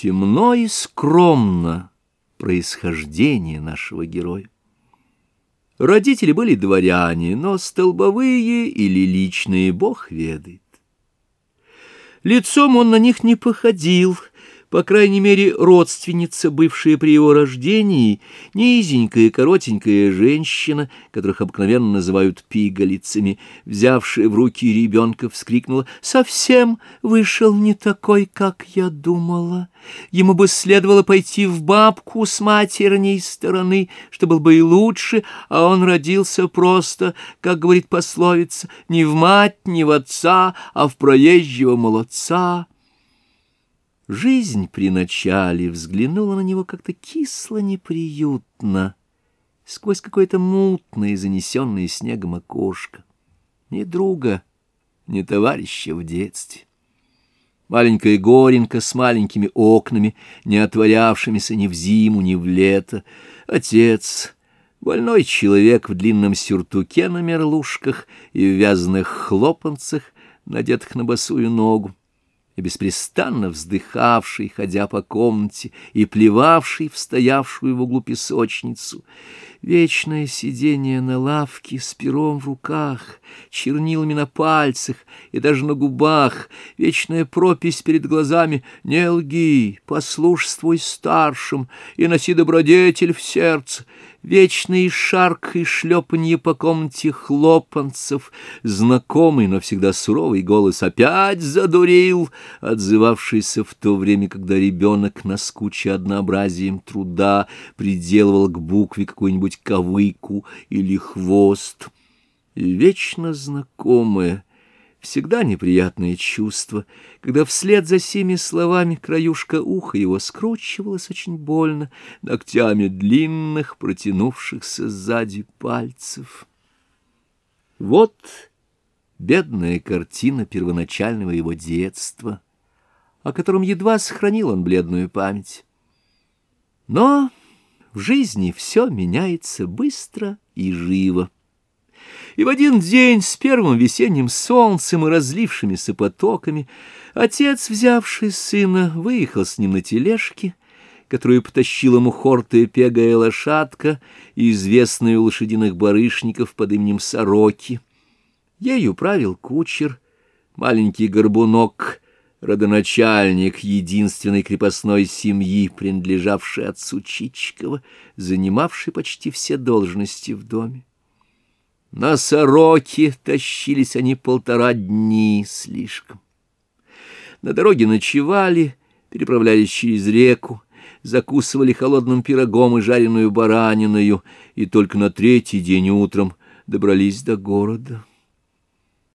Темно и скромно происхождение нашего героя. Родители были дворяне, но столбовые или личные бог ведает. Лицом он на них не походил — по крайней мере, родственница, бывшая при его рождении, низенькая коротенькая женщина, которых обыкновенно называют пигалицами, взявшая в руки ребенка, вскрикнула «Совсем вышел не такой, как я думала. Ему бы следовало пойти в бабку с матерней стороны, что был бы и лучше, а он родился просто, как говорит пословица, не в мать, не в отца, а в проезжего молодца». Жизнь при начале взглянула на него как-то кисло-неприютно, сквозь какое-то мутное, занесенное снегом окошко. Ни друга, ни товарища в детстве. Маленькая горенка с маленькими окнами, не отворявшимися ни в зиму, ни в лето. Отец, больной человек в длинном сюртуке на мерлушках и в вязаных хлопанцах, надетых на босую ногу и беспрестанно вздыхавший, ходя по комнате, и плевавший в стоявшую в углу песочницу. Вечное сидение на лавке с пером в руках, чернилами на пальцах и даже на губах, вечная пропись перед глазами. «Не лги, послушствуй старшим и носи добродетель в сердце», вечный шарк и шлепанье по комнате хлопанцев, знакомый, но всегда суровый голос опять задурил, отзывавшийся в то время, когда ребенок, наскуча однообразием труда, приделывал к букве какую-нибудь ковыку или хвост. И вечно знакомое — всегда неприятное чувство, когда вслед за семи словами краюшка уха его скручивалась очень больно ногтями длинных, протянувшихся сзади пальцев. Вот бедная картина первоначального его детства, о котором едва сохранил он бледную память. Но в жизни все меняется быстро и живо. И в один день с первым весенним солнцем и разлившимися потоками отец, взявший сына, выехал с ним на тележке, которую потащила ему хортая пегая лошадка, известная у лошадиных барышников под именем Сороки. Ею правил кучер, маленький горбунок, родоначальник единственной крепостной семьи, принадлежавшей отцу Чичикова, занимавший почти все должности в доме. На сороке тащились они полтора дни слишком. На дороге ночевали, переправлялись через реку, закусывали холодным пирогом и жареную бараниною, и только на третий день утром добрались до города.